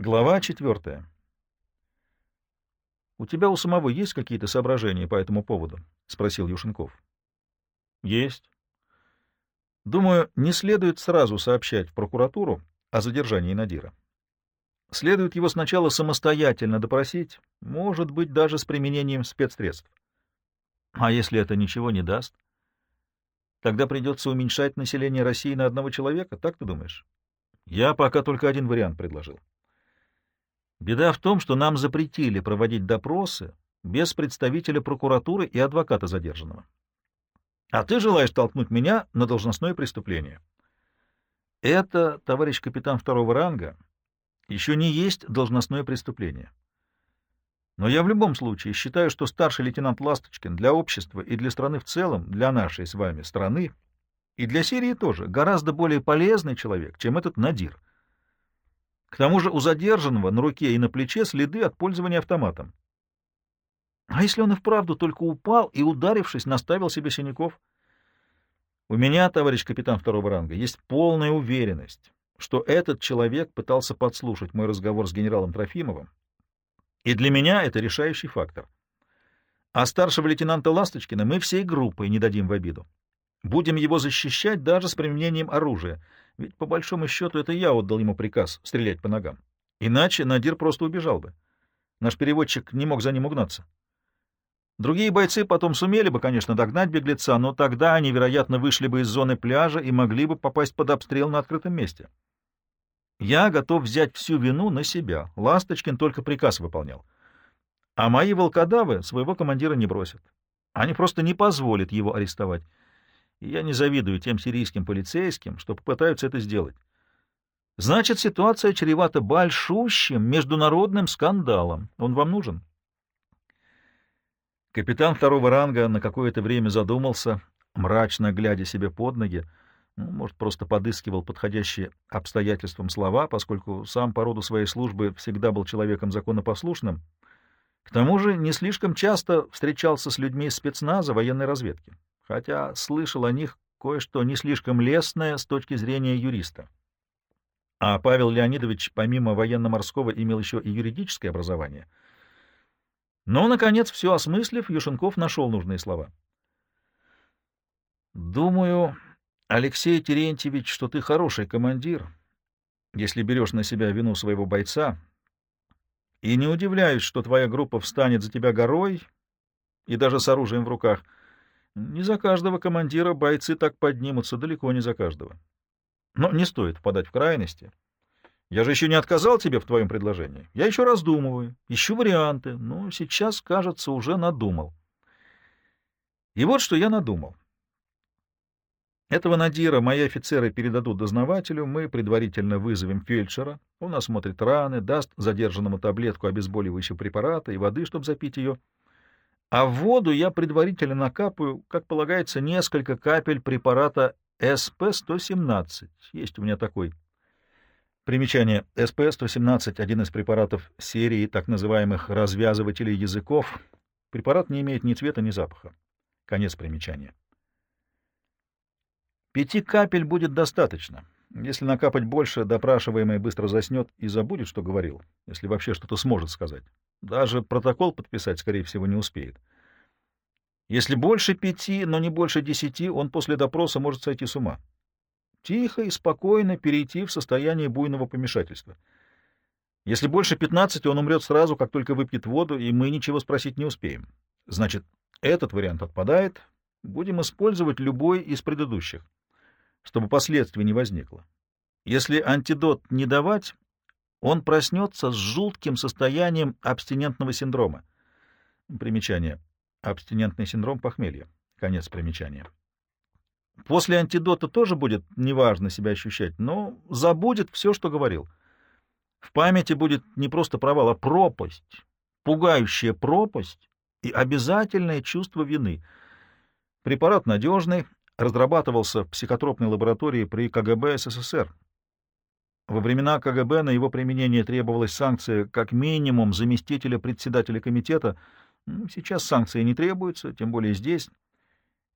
Глава четвертая. «У тебя у самого есть какие-то соображения по этому поводу?» — спросил Юшенков. «Есть. Думаю, не следует сразу сообщать в прокуратуру о задержании Надира. Следует его сначала самостоятельно допросить, может быть, даже с применением спецсредств. А если это ничего не даст? Тогда придется уменьшать население России на одного человека, так ты думаешь? Я пока только один вариант предложил. Беда в том, что нам запретили проводить допросы без представителя прокуратуры и адвоката задержанного. А ты желаешь толкнуть меня на должностное преступление. Это, товарищ капитан второго ранга, еще не есть должностное преступление. Но я в любом случае считаю, что старший лейтенант Ласточкин для общества и для страны в целом, для нашей с вами страны, и для Сирии тоже, гораздо более полезный человек, чем этот Надир. К тому же у задержанного на руке и на плече следы от пользования автоматом. А если он и вправду только упал и, ударившись, наставил себе синяков? У меня, товарищ капитан второго ранга, есть полная уверенность, что этот человек пытался подслушать мой разговор с генералом Трофимовым, и для меня это решающий фактор. А старшего лейтенанта Ласточкина мы всей группой не дадим в обиду. Будем его защищать даже с применением оружия — ведь, по большому счету, это я отдал ему приказ стрелять по ногам. Иначе Надир просто убежал бы. Наш переводчик не мог за ним угнаться. Другие бойцы потом сумели бы, конечно, догнать беглеца, но тогда они, вероятно, вышли бы из зоны пляжа и могли бы попасть под обстрел на открытом месте. Я готов взять всю вину на себя. Ласточкин только приказ выполнял. А мои волкодавы своего командира не бросят. Они просто не позволят его арестовать я не завидую тем сирийским полицейским, что попытаются это сделать. Значит, ситуация чревата большущим международным скандалом. Он вам нужен? Капитан второго ранга на какое-то время задумался, мрачно глядя себе под ноги, ну, может, просто подыскивал подходящие обстоятельствам слова, поскольку сам по роду своей службы всегда был человеком законопослушным. К тому же не слишком часто встречался с людьми спецназа военной разведки хотя слышал о них кое-что не слишком лестное с точки зрения юриста. А Павел Леонидович, помимо военно-морского, имел еще и юридическое образование. Но, наконец, все осмыслив, Юшенков нашел нужные слова. «Думаю, Алексей Терентьевич, что ты хороший командир, если берешь на себя вину своего бойца, и не удивляюсь, что твоя группа встанет за тебя горой и даже с оружием в руках — не за каждого командира бойцы так поднимутся, далеко не за каждого. Но не стоит впадать в крайности. Я же еще не отказал тебе в твоем предложении. Я еще раздумываю, ищу варианты, но сейчас, кажется, уже надумал. И вот что я надумал. Этого Надира мои офицеры передадут дознавателю, мы предварительно вызовем фельдшера, он осмотрит раны, даст задержанному таблетку обезболивающего препарата и воды, чтобы запить ее — а в воду я предварительно накапаю, как полагается, несколько капель препарата СП-117. Есть у меня такой. Примечание. СП-117 — один из препаратов серии так называемых развязывателей языков. Препарат не имеет ни цвета, ни запаха. Конец примечания. Пяти капель будет достаточно. Если накапать больше, допрашиваемый быстро заснет и забудет, что говорил, если вообще что-то сможет сказать. Даже протокол подписать, скорее всего, не успеет. Если больше пяти, но не больше десяти, он после допроса может сойти с ума. Тихо и спокойно перейти в состояние буйного помешательства. Если больше пятнадцати, он умрет сразу, как только выпьет воду, и мы ничего спросить не успеем. Значит, этот вариант отпадает. Будем использовать любой из предыдущих чтобы последствий не возникло. Если антидот не давать, он проснется с жутким состоянием абстинентного синдрома. Примечание. Абстинентный синдром похмелья. Конец примечания. После антидота тоже будет неважно себя ощущать, но забудет все, что говорил. В памяти будет не просто провал, а пропасть, пугающая пропасть и обязательное чувство вины. Препарат надежный, разрабатывался в психотропной лаборатории при КГБ СССР. Во времена КГБ на его применение требовалась санкция как минимум заместителя председателя комитета. Сейчас санкции не требуются, тем более здесь.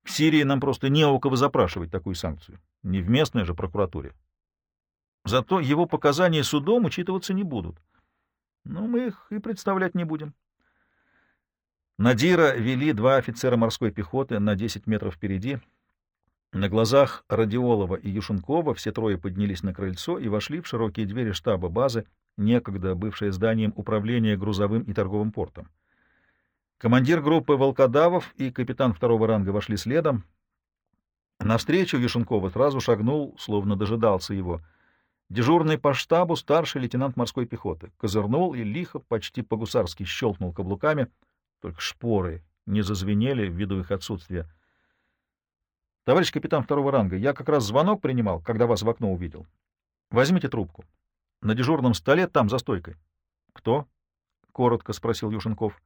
В Сирии нам просто не у кого запрашивать такую санкцию, не в местной же прокуратуре. Зато его показания судом учитываться не будут. Ну, мы их и представлять не будем. Надира вели два офицера морской пехоты на 10 метров впереди. На глазах Радиолова и Юшенкова все трое поднялись на крыльцо и вошли в широкие двери штаба базы, некогда бывшее зданием управления грузовым и торговым портом. Командир группы волкодавов и капитан второго ранга вошли следом. Навстречу Юшенкова сразу шагнул, словно дожидался его. Дежурный по штабу старший лейтенант морской пехоты. Козырнул и лихо, почти по-гусарски щелкнул каблуками, только шпоры не зазвенели ввиду их отсутствия. — Товарищ капитан второго ранга, я как раз звонок принимал, когда вас в окно увидел. Возьмите трубку. На дежурном столе там, за стойкой. — Кто? — коротко спросил Юшенков.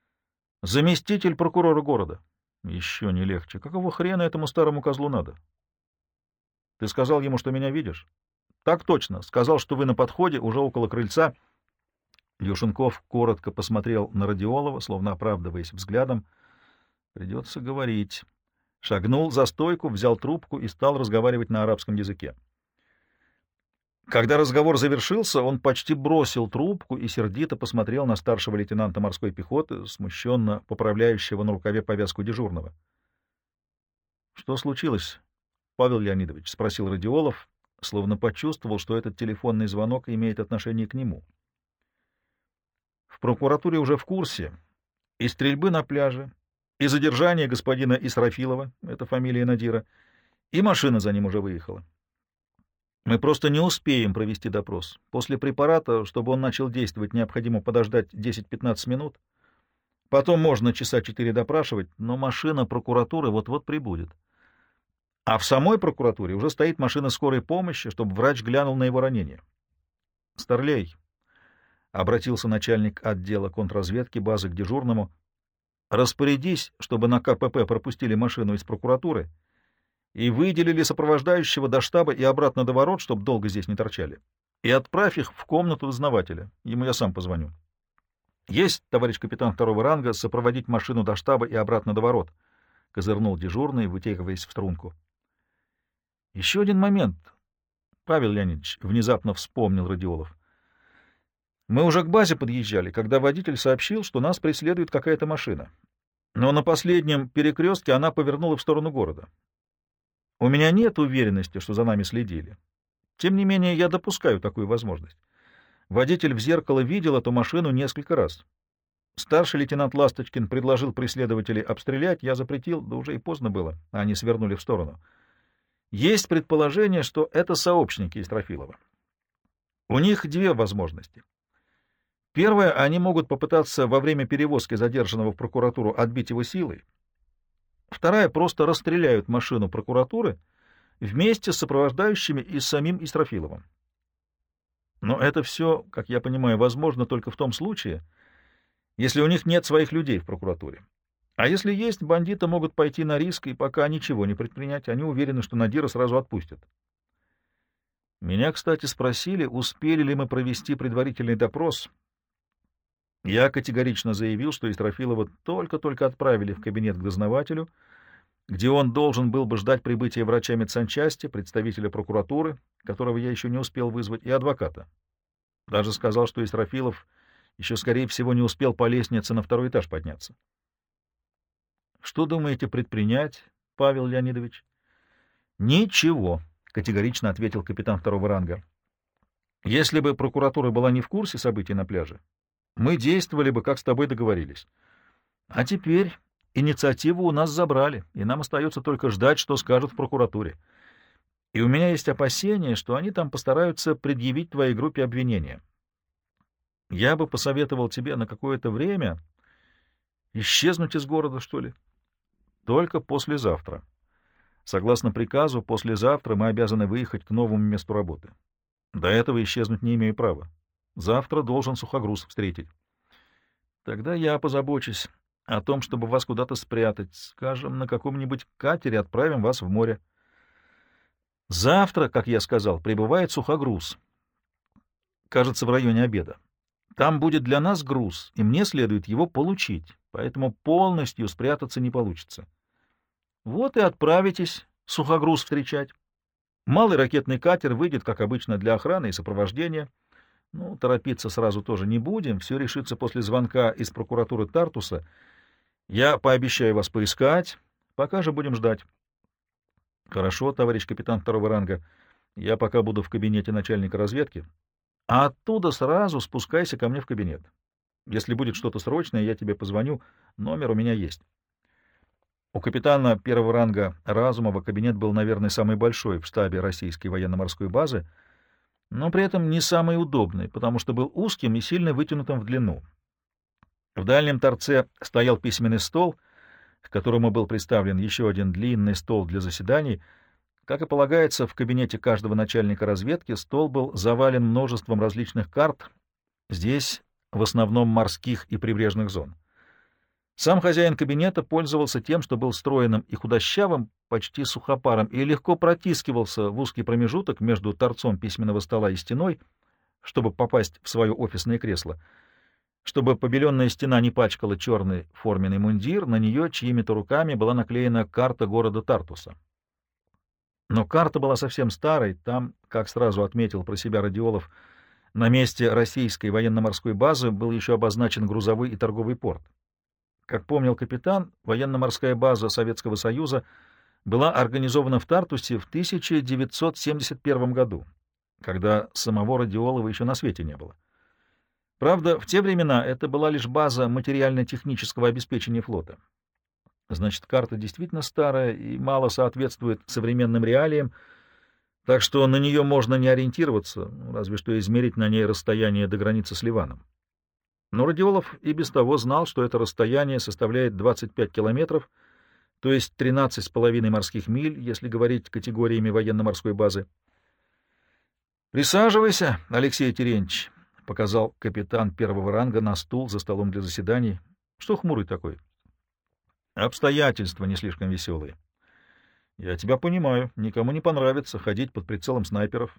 — Заместитель прокурора города. — Еще не легче. Какого хрена этому старому козлу надо? — Ты сказал ему, что меня видишь? — Так точно. Сказал, что вы на подходе, уже около крыльца. Юшенков коротко посмотрел на Радиолова, словно оправдываясь взглядом. — Придется говорить. Шагнул за стойку, взял трубку и стал разговаривать на арабском языке. Когда разговор завершился, он почти бросил трубку и сердито посмотрел на старшего лейтенанта морской пехоты, смущенно поправляющего на рукаве повязку дежурного. — Что случилось, Павел Леонидович? — спросил Радиолов, словно почувствовал, что этот телефонный звонок имеет отношение к нему. В прокуратуре уже в курсе и стрельбы на пляже, и задержание господина Исрафилова, это фамилия Надира, и машина за ним уже выехала. Мы просто не успеем провести допрос. После препарата, чтобы он начал действовать, необходимо подождать 10-15 минут. Потом можно часа четыре допрашивать, но машина прокуратуры вот-вот прибудет. А в самой прокуратуре уже стоит машина скорой помощи, чтобы врач глянул на его ранение. «Старлей», — обратился начальник отдела контрразведки базы к дежурному, — «распорядись, чтобы на КПП пропустили машину из прокуратуры» и выделили сопровождающего до штаба и обратно до ворот, чтобы долго здесь не торчали. И отправь их в комнату дознавателя. Ему я сам позвоню. Есть, товарищ капитан второго ранга, сопроводить машину до штаба и обратно до ворот. Козырнул дежурный, вытягиваясь в струнку. Еще один момент. Павел Леонидович внезапно вспомнил Радиолов. Мы уже к базе подъезжали, когда водитель сообщил, что нас преследует какая-то машина. Но на последнем перекрестке она повернула в сторону города. У меня нет уверенности, что за нами следили. Тем не менее, я допускаю такую возможность. Водитель в зеркало видел эту машину несколько раз. Старший лейтенант Ласточкин предложил преследователей обстрелять, я запретил, да уже и поздно было, а они свернули в сторону. Есть предположение, что это сообщники Истрофилова. У них две возможности. Первое, они могут попытаться во время перевозки задержанного в прокуратуру отбить его силой, Вторая просто расстреляют машину прокуратуры вместе с сопровождающими и самим Истрофиловым. Но это все, как я понимаю, возможно только в том случае, если у них нет своих людей в прокуратуре. А если есть, бандиты могут пойти на риск и пока ничего не предпринять. Они уверены, что Надира сразу отпустят. Меня, кстати, спросили, успели ли мы провести предварительный допрос я категорично заявил, что Истрофилова только-только отправили в кабинет к дознавателю, где он должен был бы ждать прибытия врача медсанчасти, представителя прокуратуры, которого я еще не успел вызвать, и адвоката. Даже сказал, что Истрофилов еще, скорее всего, не успел по лестнице на второй этаж подняться. — Что думаете предпринять, Павел Леонидович? — Ничего, — категорично ответил капитан второго ранга. — Если бы прокуратура была не в курсе событий на пляже, мы действовали бы, как с тобой договорились. А теперь инициативу у нас забрали, и нам остается только ждать, что скажут в прокуратуре. И у меня есть опасение, что они там постараются предъявить твоей группе обвинения. Я бы посоветовал тебе на какое-то время исчезнуть из города, что ли. Только послезавтра. Согласно приказу, послезавтра мы обязаны выехать к новому месту работы. До этого исчезнуть не имею права. Завтра должен сухогруз встретить. Тогда я позабочусь о том, чтобы вас куда-то спрятать. Скажем, на каком-нибудь катере отправим вас в море. Завтра, как я сказал, прибывает сухогруз. Кажется, в районе обеда. Там будет для нас груз, и мне следует его получить, поэтому полностью спрятаться не получится. Вот и отправитесь сухогруз встречать. Малый ракетный катер выйдет, как обычно, для охраны и сопровождения — Ну, торопиться сразу тоже не будем, все решится после звонка из прокуратуры Тартуса. Я пообещаю вас поискать, пока же будем ждать. Хорошо, товарищ капитан второго ранга, я пока буду в кабинете начальника разведки, а оттуда сразу спускайся ко мне в кабинет. Если будет что-то срочное, я тебе позвоню, номер у меня есть. У капитана первого ранга Разумова кабинет был, наверное, самый большой в штабе российской военно-морской базы, но при этом не самый удобный, потому что был узким и сильно вытянутым в длину. В дальнем торце стоял письменный стол, к которому был представлен еще один длинный стол для заседаний. Как и полагается, в кабинете каждого начальника разведки стол был завален множеством различных карт, здесь в основном морских и прибрежных зон. Сам хозяин кабинета пользовался тем, что был стройным и худощавым, почти сухопаром, и легко протискивался в узкий промежуток между торцом письменного стола и стеной, чтобы попасть в свое офисное кресло. Чтобы побеленная стена не пачкала черный форменный мундир, на нее чьими-то руками была наклеена карта города Тартуса. Но карта была совсем старой, там, как сразу отметил про себя Радиолов, на месте российской военно-морской базы был еще обозначен грузовой и торговый порт. Как помнил капитан, военно-морская база Советского Союза была организована в Тартусе в 1971 году, когда самого Радиолова еще на свете не было. Правда, в те времена это была лишь база материально-технического обеспечения флота. Значит, карта действительно старая и мало соответствует современным реалиям, так что на нее можно не ориентироваться, разве что измерить на ней расстояние до границы с Ливаном. Но Радиолов и без того знал, что это расстояние составляет 25 километров, то есть 13,5 морских миль, если говорить категориями военно-морской базы. «Присаживайся, Алексей Терентьевич», — показал капитан первого ранга на стул за столом для заседаний. «Что хмурый такой?» «Обстоятельства не слишком веселые». «Я тебя понимаю. Никому не понравится ходить под прицелом снайперов.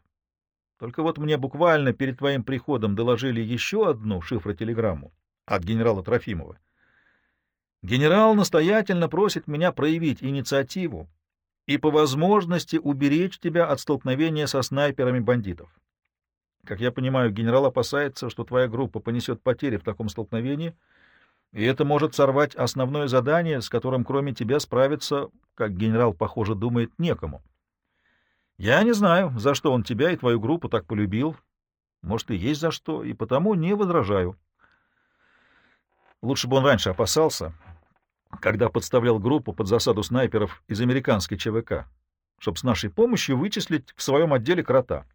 Только вот мне буквально перед твоим приходом доложили еще одну шифротелеграмму от генерала Трофимова. Генерал настоятельно просит меня проявить инициативу и по возможности уберечь тебя от столкновения со снайперами бандитов. Как я понимаю, генерал опасается, что твоя группа понесет потери в таком столкновении, и это может сорвать основное задание, с которым кроме тебя справиться, как генерал, похоже, думает, некому. Я не знаю, за что он тебя и твою группу так полюбил. Может, и есть за что, и потому не возражаю. Лучше бы он раньше опасался, когда подставлял группу под засаду снайперов из американской ЧВК, чтобы с нашей помощью вычислить в своем отделе крота.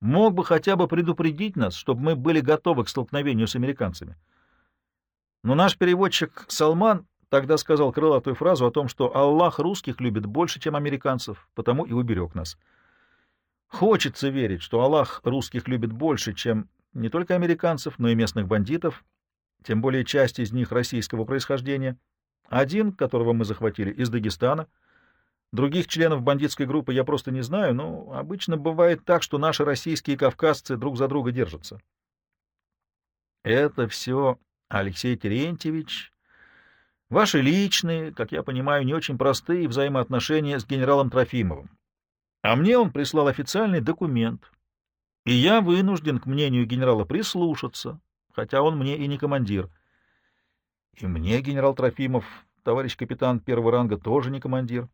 Мог бы хотя бы предупредить нас, чтобы мы были готовы к столкновению с американцами. Но наш переводчик Салман Тогда сказал крылатую фразу о том, что Аллах русских любит больше, чем американцев, потому и уберег нас. Хочется верить, что Аллах русских любит больше, чем не только американцев, но и местных бандитов, тем более часть из них российского происхождения. Один, которого мы захватили, из Дагестана. Других членов бандитской группы я просто не знаю, но обычно бывает так, что наши российские кавказцы друг за друга держатся. Это все, Алексей Терентьевич, Ваши личные, как я понимаю, не очень простые взаимоотношения с генералом Трофимовым. А мне он прислал официальный документ, и я вынужден к мнению генерала прислушаться, хотя он мне и не командир. И мне генерал Трофимов, товарищ капитан первого ранга, тоже не командир.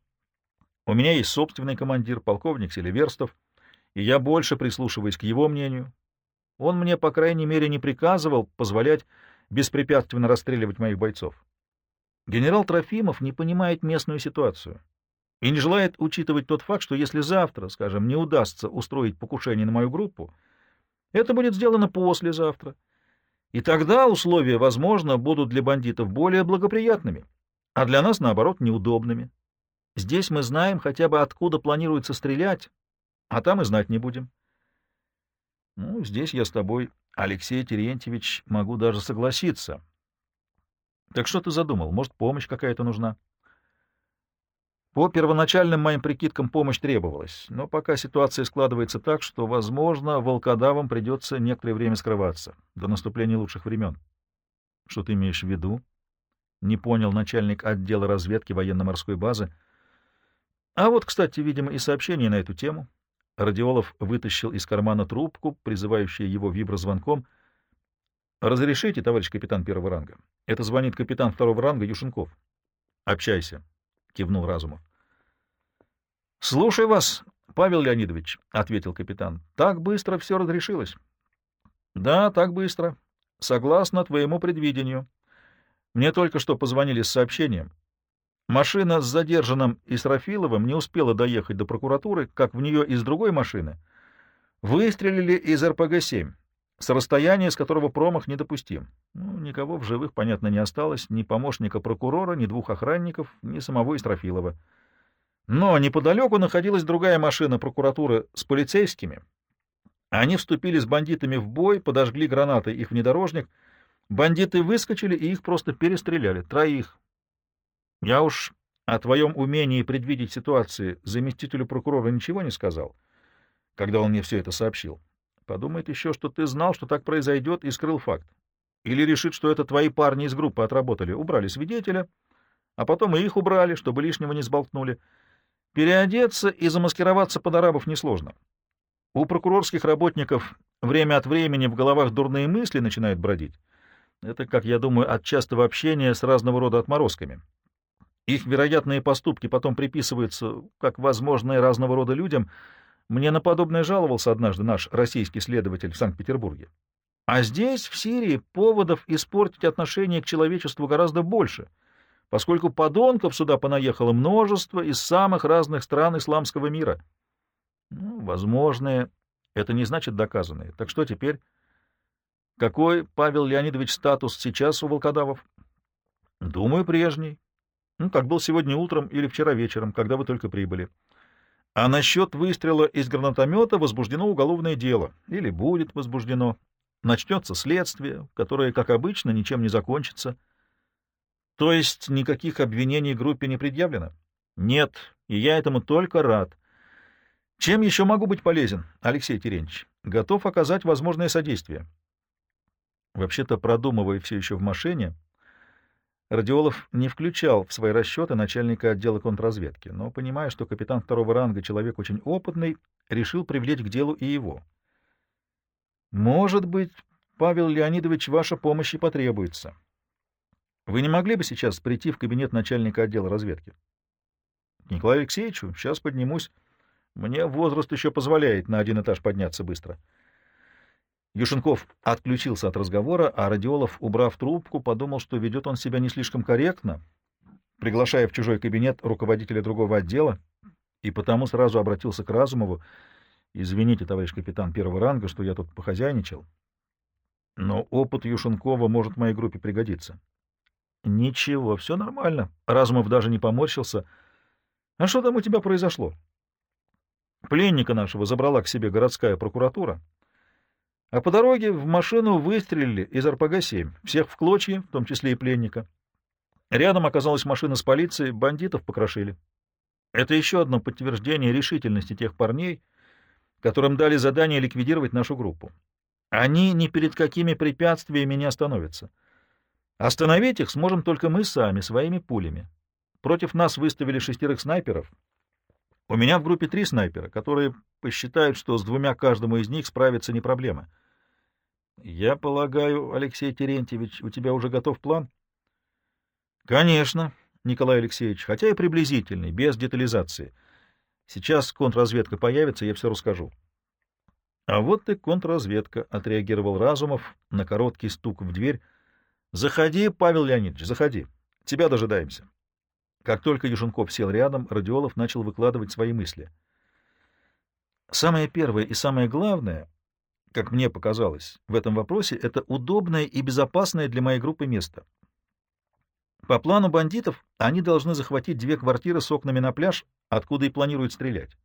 У меня есть собственный командир, полковник Селиверстов, и я больше прислушиваюсь к его мнению. Он мне, по крайней мере, не приказывал позволять беспрепятственно расстреливать моих бойцов. Генерал Трофимов не понимает местную ситуацию и не желает учитывать тот факт, что если завтра, скажем, не удастся устроить покушение на мою группу, это будет сделано послезавтра. И тогда условия, возможно, будут для бандитов более благоприятными, а для нас, наоборот, неудобными. Здесь мы знаем хотя бы, откуда планируется стрелять, а там и знать не будем. Ну, здесь я с тобой, Алексей Терентьевич, могу даже согласиться. Так что ты задумал? Может, помощь какая-то нужна? По первоначальным моим прикидкам помощь требовалась, но пока ситуация складывается так, что, возможно, волкодавам придется некоторое время скрываться, до наступления лучших времен. Что ты имеешь в виду? Не понял начальник отдела разведки военно-морской базы. А вот, кстати, видимо, и сообщение на эту тему. Радиолов вытащил из кармана трубку, призывающую его виброзвонком. «Разрешите, товарищ капитан первого ранга? Это звонит капитан второго ранга Юшенков». «Общайся», — кивнул Разумов. «Слушай вас, Павел Леонидович», — ответил капитан. «Так быстро все разрешилось». «Да, так быстро. Согласно твоему предвидению. Мне только что позвонили с сообщением. Машина с задержанным Исрафиловым не успела доехать до прокуратуры, как в нее из другой машины выстрелили из РПГ-7, с расстояния, с которого промах недопустим. Ну, никого в живых, понятно, не осталось, ни помощника прокурора, ни двух охранников, ни самого Исрафилова. Но неподалеку находилась другая машина прокуратуры с полицейскими, они вступили с бандитами в бой, подожгли гранатой их внедорожник. Бандиты выскочили и их просто перестреляли. Троих. Я уж о твоем умении предвидеть ситуации заместителю прокурора ничего не сказал, когда он мне все это сообщил. Подумает еще, что ты знал, что так произойдет, и скрыл факт. Или решит, что это твои парни из группы отработали, убрали свидетеля, а потом и их убрали, чтобы лишнего не сболтнули. Переодеться и замаскироваться под арабов несложно. У прокурорских работников время от времени в головах дурные мысли начинают бродить. Это, как я думаю, от частого общения с разного рода отморозками. Их вероятные поступки потом приписываются как возможные разного рода людям. Мне на подобное жаловался однажды наш российский следователь в Санкт-Петербурге. А здесь, в Сирии, поводов испортить отношение к человечеству гораздо больше, поскольку подонков сюда понаехало множество из самых разных стран исламского мира. Ну, возможные. Это не значит доказанные. Так что теперь? Какой, Павел Леонидович, статус сейчас у волкодавов? Думаю, прежний. Ну, как был сегодня утром или вчера вечером, когда вы только прибыли. А насчет выстрела из гранатомета возбуждено уголовное дело. Или будет возбуждено. Начнется следствие, которое, как обычно, ничем не закончится. То есть никаких обвинений группе не предъявлено? Нет, и я этому только рад. Чем еще могу быть полезен, Алексей Терентьевич? Готов оказать возможное содействие. Вообще-то, продумывая все еще в машине, Радиолов не включал в свои расчеты начальника отдела контрразведки, но, понимая, что капитан второго ранга человек очень опытный, решил привлечь к делу и его. «Может быть, Павел Леонидович, ваша помощь и потребуется. Вы не могли бы сейчас прийти в кабинет начальника отдела разведки?» «Николаю Алексеевичу, сейчас поднимусь». Мне возраст еще позволяет на один этаж подняться быстро. Юшенков отключился от разговора, а Радиолов, убрав трубку, подумал, что ведет он себя не слишком корректно, приглашая в чужой кабинет руководителя другого отдела, и потому сразу обратился к Разумову. «Извините, товарищ капитан первого ранга, что я тут похозяйничал, но опыт Юшенкова может моей группе пригодиться». «Ничего, все нормально». Разумов даже не поморщился. «А что там у тебя произошло?» Пленника нашего забрала к себе городская прокуратура, а по дороге в машину выстрелили из РПГ-7, всех в клочья, в том числе и пленника. Рядом оказалась машина с полицией, бандитов покрошили. Это еще одно подтверждение решительности тех парней, которым дали задание ликвидировать нашу группу. Они ни перед какими препятствиями не остановятся. Остановить их сможем только мы сами, своими пулями. Против нас выставили шестерых снайперов — у меня в группе три снайпера, которые посчитают, что с двумя каждому из них справиться не проблема. Я полагаю, Алексей Терентьевич, у тебя уже готов план? Конечно, Николай Алексеевич, хотя и приблизительный, без детализации. Сейчас контрразведка появится, я все расскажу. А вот и контрразведка, — отреагировал Разумов на короткий стук в дверь. — Заходи, Павел Леонидович, заходи. Тебя дожидаемся. Как только Юженков сел рядом, Радиолов начал выкладывать свои мысли. Самое первое и самое главное, как мне показалось, в этом вопросе — это удобное и безопасное для моей группы место. По плану бандитов они должны захватить две квартиры с окнами на пляж, откуда и планируют стрелять.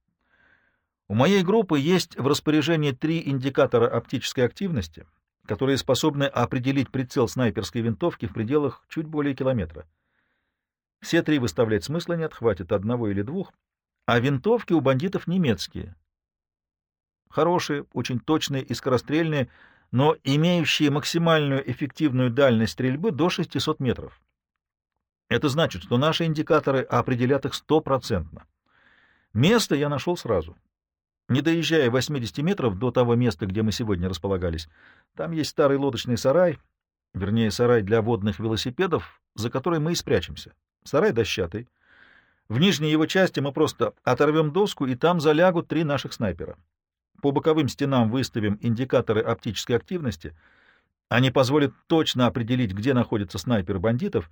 У моей группы есть в распоряжении три индикатора оптической активности, которые способны определить прицел снайперской винтовки в пределах чуть более километра. Все три выставлять смысла нет, хватит одного или двух, а винтовки у бандитов немецкие. Хорошие, очень точные и скорострельные, но имеющие максимальную эффективную дальность стрельбы до 600 метров. Это значит, что наши индикаторы определят их стопроцентно. Место я нашел сразу. Не доезжая 80 метров до того места, где мы сегодня располагались, там есть старый лодочный сарай, вернее, сарай для водных велосипедов, за который мы и спрячемся. Сарай дощатый. В нижней его части мы просто оторвем доску, и там залягут три наших снайпера. По боковым стенам выставим индикаторы оптической активности. Они позволят точно определить, где находятся снайперы бандитов.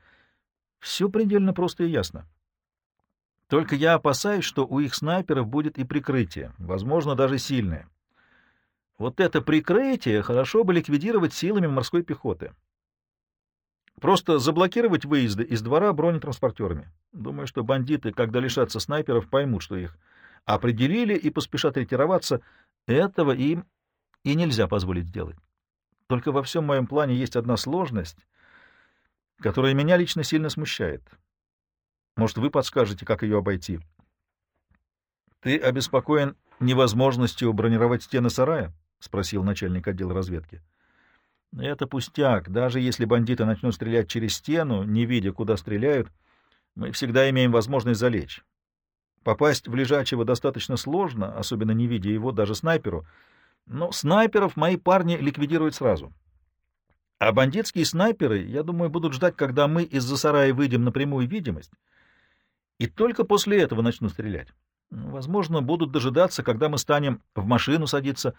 Все предельно просто и ясно. Только я опасаюсь, что у их снайперов будет и прикрытие, возможно, даже сильное. Вот это прикрытие хорошо бы ликвидировать силами морской пехоты. Просто заблокировать выезды из двора бронетранспортерами. Думаю, что бандиты, когда лишатся снайперов, поймут, что их определили и поспешат ретироваться. Этого им и нельзя позволить сделать. Только во всем моем плане есть одна сложность, которая меня лично сильно смущает. Может, вы подскажете, как ее обойти? Ты обеспокоен невозможностью бронировать стены сарая? — спросил начальник отдела разведки. — Это пустяк. Даже если бандиты начнут стрелять через стену, не видя, куда стреляют, мы всегда имеем возможность залечь. Попасть в лежачего достаточно сложно, особенно не видя его даже снайперу, но снайперов мои парни ликвидируют сразу. А бандитские снайперы, я думаю, будут ждать, когда мы из-за сарая выйдем на прямую видимость, и только после этого начнут стрелять. Возможно, будут дожидаться, когда мы станем в машину садиться,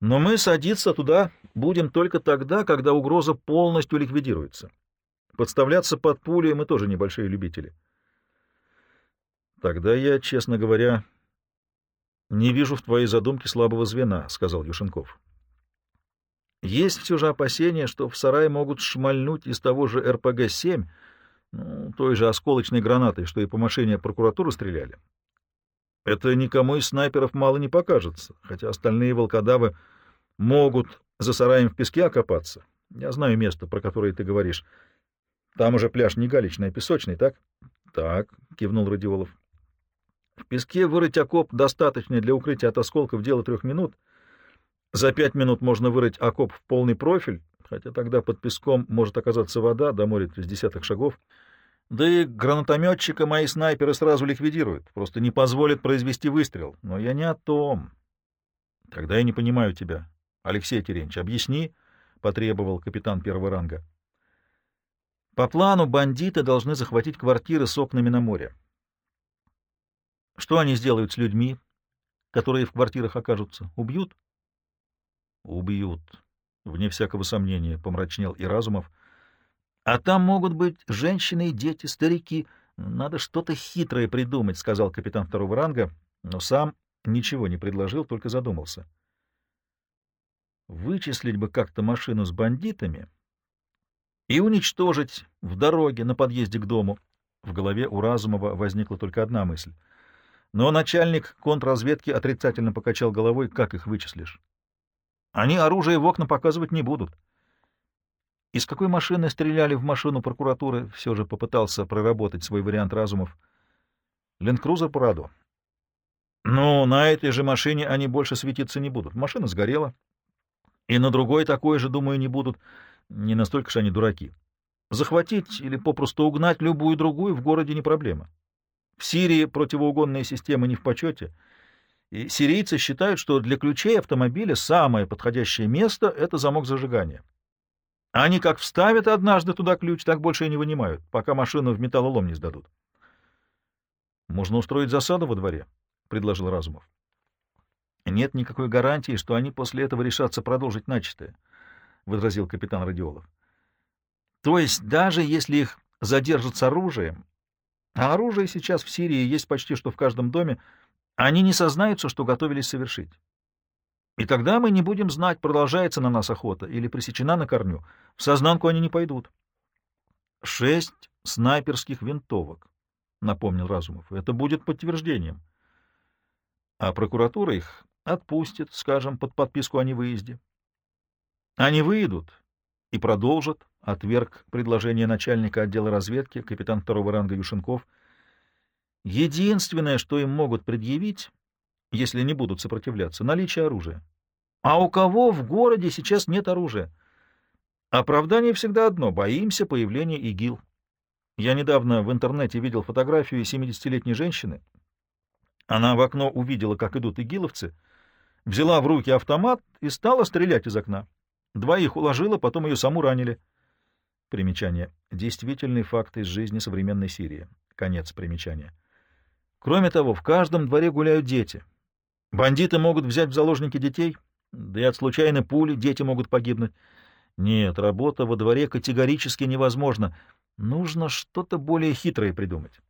но мы садиться туда будем только тогда, когда угроза полностью ликвидируется. Подставляться под пули мы тоже небольшие любители. Тогда я, честно говоря, не вижу в твоей задумке слабого звена, — сказал Юшенков. Есть все же опасения, что в сарае могут шмальнуть из того же РПГ-7, ну, той же осколочной гранатой, что и по машине прокуратуры стреляли. Это никому из снайперов мало не покажется, хотя остальные волкодавы могут за сараем в песке окопаться. Я знаю место, про которое ты говоришь. Там уже пляж не галечный, а песочный, так? — Так, — кивнул Радиолов. В песке вырыть окоп достаточно для укрытия от осколков дело трех минут. За пять минут можно вырыть окоп в полный профиль, хотя тогда под песком может оказаться вода, до моря с десяток шагов. Да и гранатометчика мои снайперы сразу ликвидируют, просто не позволят произвести выстрел. Но я не о том. Тогда я не понимаю тебя. Алексей Теренч, объясни, — потребовал капитан первого ранга. По плану бандиты должны захватить квартиры с окнами на море. Что они сделают с людьми, которые в квартирах окажутся? Убьют? Убьют, вне всякого сомнения, помрачнел и Разумов. А там могут быть женщины и дети, старики. Надо что-то хитрое придумать, сказал капитан второго ранга, но сам ничего не предложил, только задумался. Вычислить бы как-то машину с бандитами и уничтожить в дороге на подъезде к дому. В голове у Разумова возникла только одна мысль — но начальник контрразведки отрицательно покачал головой, как их вычислишь. Они оружие в окна показывать не будут. Из какой машины стреляли в машину прокуратуры, все же попытался проработать свой вариант разумов. Ленд-крузер Прадо. Но на этой же машине они больше светиться не будут. Машина сгорела. И на другой такой же, думаю, не будут. Не настолько же они дураки. Захватить или попросту угнать любую другую в городе не проблема. В Сирии противоугонные системы не в почете, и сирийцы считают, что для ключей автомобиля самое подходящее место — это замок зажигания. Они как вставят однажды туда ключ, так больше и не вынимают, пока машину в металлолом не сдадут. «Можно устроить засаду во дворе», — предложил Разумов. «Нет никакой гарантии, что они после этого решатся продолжить начатое», — возразил капитан Радиолов. «То есть даже если их задержат с оружием, а оружие сейчас в Сирии есть почти что в каждом доме. Они не сознаются, что готовились совершить. И тогда мы не будем знать, продолжается на нас охота или пресечена на корню. В сознанку они не пойдут. Шесть снайперских винтовок, — напомнил Разумов. Это будет подтверждением. А прокуратура их отпустит, скажем, под подписку о невыезде. Они выйдут и продолжат отверг предложение начальника отдела разведки, капитан второго ранга Юшенков. Единственное, что им могут предъявить, если не будут сопротивляться, наличие оружия. А у кого в городе сейчас нет оружия? Оправдание всегда одно — боимся появления ИГИЛ. Я недавно в интернете видел фотографию 70-летней женщины. Она в окно увидела, как идут игиловцы, взяла в руки автомат и стала стрелять из окна. Двоих уложила, потом ее саму ранили. Примечание. Действительный факт из жизни современной Сирии. Конец примечания. Кроме того, в каждом дворе гуляют дети. Бандиты могут взять в заложники детей, да и от случайной пули дети могут погибнуть. Нет, работа во дворе категорически невозможна. Нужно что-то более хитрое придумать.